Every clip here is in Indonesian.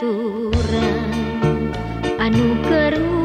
aturan. Anu keruh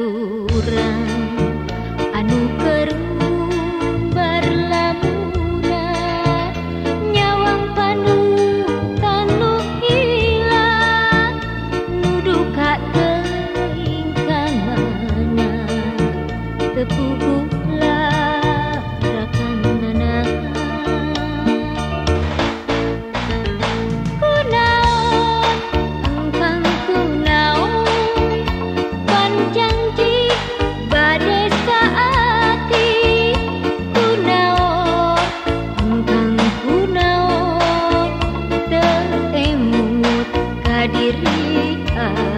तू diri aku